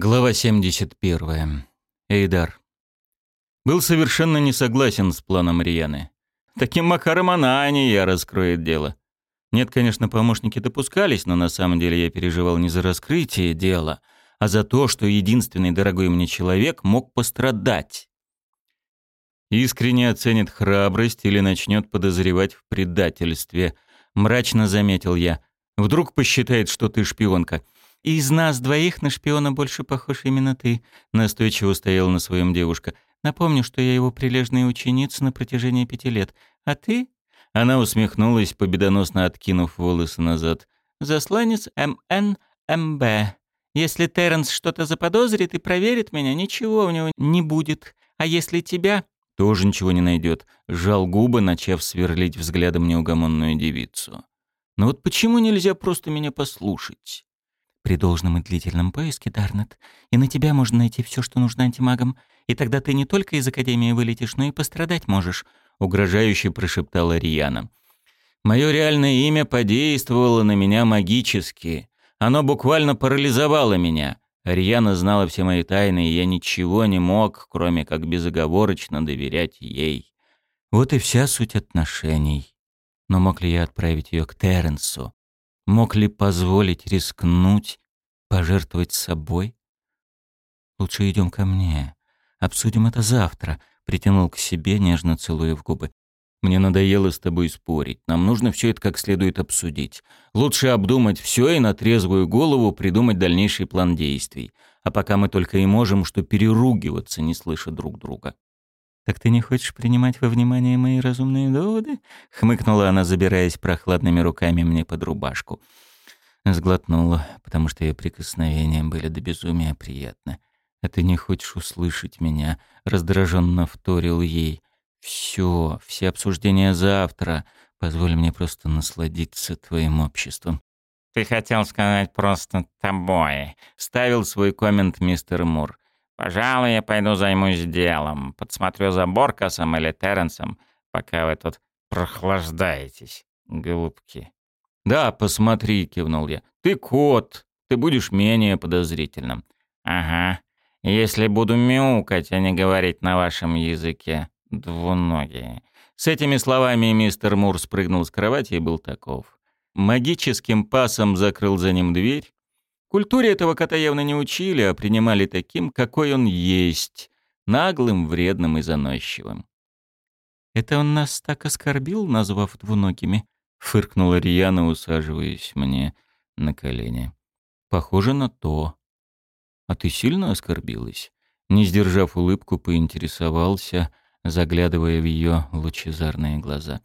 Глава 71. Эйдар. Был совершенно не согласен с планом Рианы. Таким макаром она, а не я, раскроет дело. Нет, конечно, помощники допускались, но на самом деле я переживал не за раскрытие дела, а за то, что единственный дорогой мне человек мог пострадать. Искренне оценит храбрость или начнет подозревать в предательстве. Мрачно заметил я. Вдруг посчитает, что ты шпионка — «Из нас двоих на шпиона больше похож именно ты», — настойчиво стояла на своем девушка. «Напомню, что я его прилежная ученица на протяжении пяти лет. А ты?» Она усмехнулась, победоносно откинув волосы назад. «Засланец МНМБ. Если Терренс что-то заподозрит и проверит меня, ничего у него не будет. А если тебя...» «Тоже ничего не найдет», — сжал губы, начав сверлить взглядом неугомонную девицу. «Но вот почему нельзя просто меня послушать?» При должном и длительном поиске, Дарнет, и на тебя можно найти все, что нужно антимагам, и тогда ты не только из Академии вылетишь, но и пострадать можешь», — угрожающе прошептала Риана. «Мое реальное имя подействовало на меня магически. Оно буквально парализовало меня. Риана знала все мои тайны, и я ничего не мог, кроме как безоговорочно доверять ей. Вот и вся суть отношений. Но мог ли я отправить ее к Терренсу? Мог ли позволить рискнуть, пожертвовать собой? Лучше идем ко мне. Обсудим это завтра. Притянул к себе, нежно целуя в губы. Мне надоело с тобой спорить. Нам нужно все это как следует обсудить. Лучше обдумать все и на трезвую голову придумать дальнейший план действий. А пока мы только и можем, что переругиваться, не слыша друг друга. «Так ты не хочешь принимать во внимание мои разумные доводы?» — хмыкнула она, забираясь прохладными руками мне под рубашку. Сглотнула, потому что ее прикосновения были до безумия приятны. «А ты не хочешь услышать меня?» — раздраженно вторил ей. «Все, все обсуждения завтра. Позволь мне просто насладиться твоим обществом». «Ты хотел сказать просто тобой», — ставил свой коммент мистер Мур. Пожалуй, я пойду займусь делом. Подсмотрю за Боркасом или Терренсом, пока вы тут прохлаждаетесь, голубки. «Да, посмотри», — кивнул я. «Ты кот, ты будешь менее подозрительным». «Ага. Если буду мяукать, а не говорить на вашем языке. Двуногие». С этими словами мистер Мур спрыгнул с кровати и был таков. Магическим пасом закрыл за ним дверь, Культуре этого кота явно не учили, а принимали таким, какой он есть, наглым, вредным и заносчивым. «Это он нас так оскорбил, назвав двуногими?» — фыркнула Рьяна, усаживаясь мне на колени. «Похоже на то. А ты сильно оскорбилась?» Не сдержав улыбку, поинтересовался, заглядывая в ее лучезарные глаза.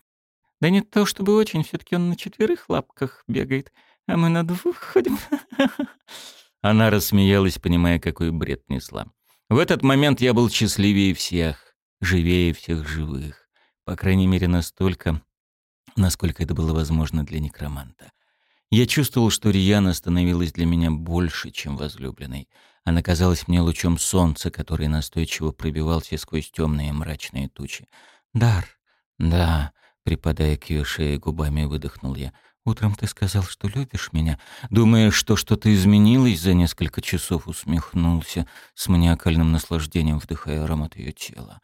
«Да не то чтобы очень, все таки он на четверых лапках бегает а мы на двух ходим». Она рассмеялась, понимая, какой бред несла. В этот момент я был счастливее всех, живее всех живых. По крайней мере, настолько, насколько это было возможно для некроманта. Я чувствовал, что Рияна становилась для меня больше, чем возлюбленной. Она казалась мне лучом солнца, который настойчиво пробивался сквозь темные мрачные тучи. «Дар, да», — припадая к ее шее губами, выдохнул я. Утром ты сказал, что любишь меня. Думая, что что-то изменилось за несколько часов, усмехнулся, с маниакальным наслаждением вдыхая аромат ее тела.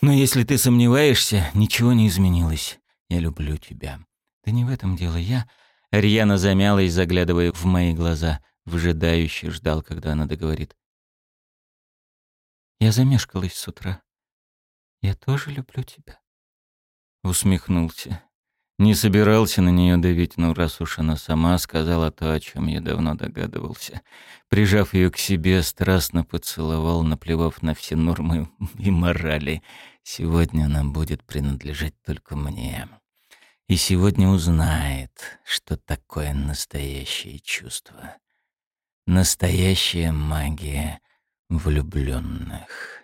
Но если ты сомневаешься, ничего не изменилось. Я люблю тебя. Да не в этом дело. Я... Рьяна замялась, заглядывая в мои глаза, вжидающе ждал, когда она договорит. Я замешкалась с утра. Я тоже люблю тебя. Усмехнулся. Не собирался на нее давить, но раз уж она сама сказала то, о чем я давно догадывался. Прижав ее к себе, страстно поцеловал, наплевав на все нормы и морали. Сегодня она будет принадлежать только мне. И сегодня узнает, что такое настоящее чувство. Настоящая магия влюбленных.